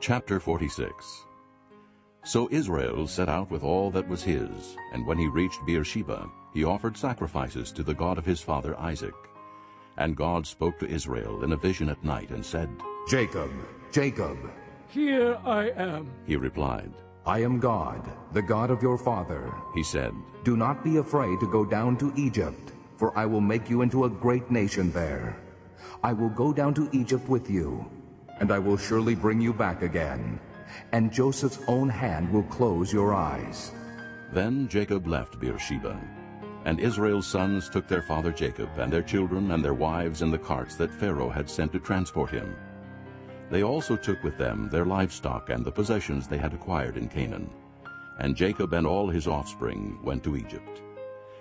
Chapter 46 So Israel set out with all that was his, and when he reached Beersheba, he offered sacrifices to the God of his father Isaac. And God spoke to Israel in a vision at night and said, Jacob, Jacob, Here I am. He replied, I am God, the God of your father. He said, Do not be afraid to go down to Egypt, for I will make you into a great nation there. I will go down to Egypt with you, and I will surely bring you back again. And Joseph's own hand will close your eyes. Then Jacob left Beersheba. And Israel's sons took their father Jacob and their children and their wives in the carts that Pharaoh had sent to transport him. They also took with them their livestock and the possessions they had acquired in Canaan. And Jacob and all his offspring went to Egypt.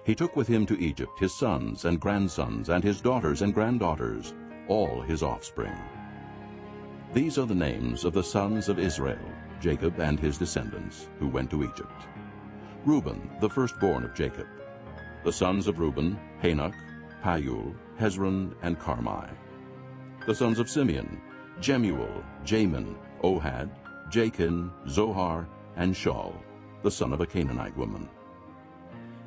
He took with him to Egypt his sons and grandsons and his daughters and granddaughters, all his offspring. These are the names of the sons of Israel, Jacob and his descendants, who went to Egypt. Reuben, the firstborn of Jacob. The sons of Reuben, Hanoch, Pallu, Hezron, and Carmi. The sons of Simeon, Jemuel, Jamin, Ohad, Jakin, Zohar, and Shaul, the son of a Canaanite woman.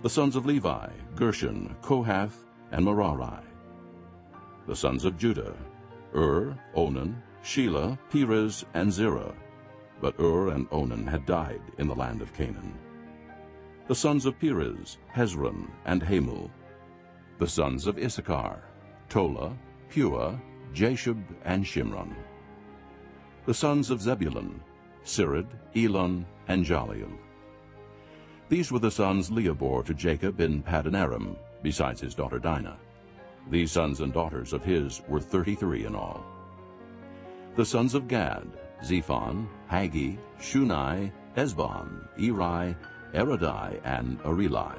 The sons of Levi, Gershon, Kohath, and Merari. The sons of Judah, Ur, Onan, Shelah, Perez, and Zerah. But Ur and Onan had died in the land of Canaan. The sons of Perez, Hezron, and Hamul. The sons of Issachar, Tola, Puah, Jashub, and Shimron. The sons of Zebulun, Sered, Elon, and Jahleel. These were the sons Leah bore to Jacob in Paddan Aram, besides his daughter Dinah. These sons and daughters of his were thirty-three in all. The sons of Gad, Zephon, Haggi, Shuni, Ezbon, Eri, Arodi, and Areli.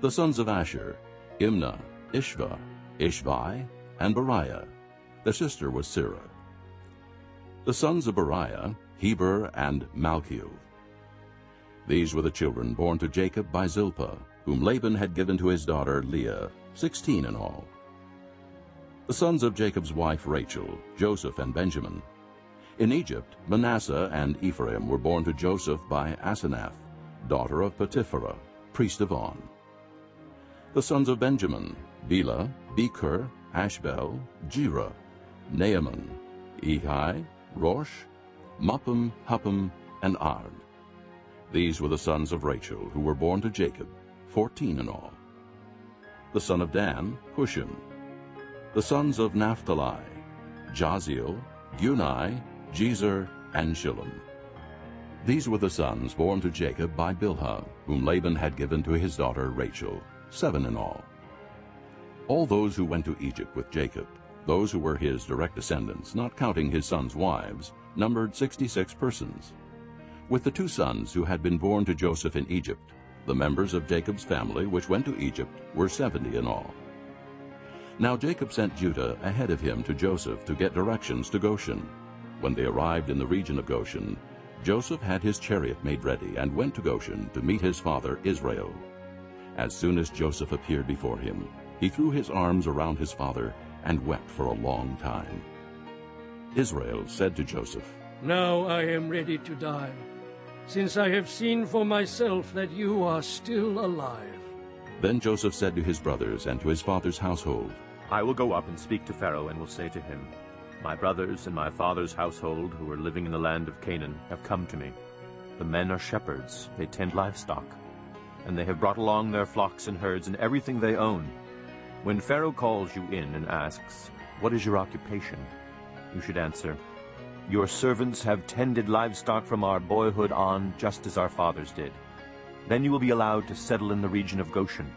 The sons of Asher, Imnah, Ishvah, Ishvi, and Beriah. The sister was Serah. The sons of Beriah, Heber and Malkiel. These were the children born to Jacob by Zilpah, whom Laban had given to his daughter Leah, sixteen in all. The sons of Jacob's wife Rachel, Joseph and Benjamin. In Egypt, Manasseh and Ephraim were born to Joseph by Asenath, daughter of Potiphera, priest of On. The sons of Benjamin, Bela, Beker, Ashbel, Gera, Naaman, Ehi, Rosh, Muppim, Huppim, and Ard. These were the sons of Rachel, who were born to Jacob, fourteen in all. The son of Dan, Hushim. The sons of Naphtali, Jahziel, Guni, Jezer, and Shillem. These were the sons born to Jacob by Bilhah, whom Laban had given to his daughter Rachel, seven in all. All those who went to Egypt with Jacob, those who were his direct descendants, not counting his sons' wives, numbered sixty-six persons. With the two sons who had been born to Joseph in Egypt, the members of Jacob's family which went to Egypt were seventy in all. Now Jacob sent Judah ahead of him to Joseph to get directions to Goshen. When they arrived in the region of Goshen, Joseph had his chariot made ready and went to Goshen to meet his father Israel. As soon as Joseph appeared before him, he threw his arms around his father and wept for a long time. Israel said to Joseph, Now I am ready to die, since I have seen for myself that you are still alive. Then Joseph said to his brothers and to his father's household, I will go up and speak to Pharaoh and will say to him, My brothers and my father's household who are living in the land of Canaan have come to me. The men are shepherds, they tend livestock, and they have brought along their flocks and herds and everything they own. When Pharaoh calls you in and asks, What is your occupation? You should answer, Your servants have tended livestock from our boyhood on, just as our fathers did. Then you will be allowed to settle in the region of Goshen,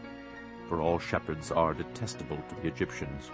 for all shepherds are detestable to the Egyptians.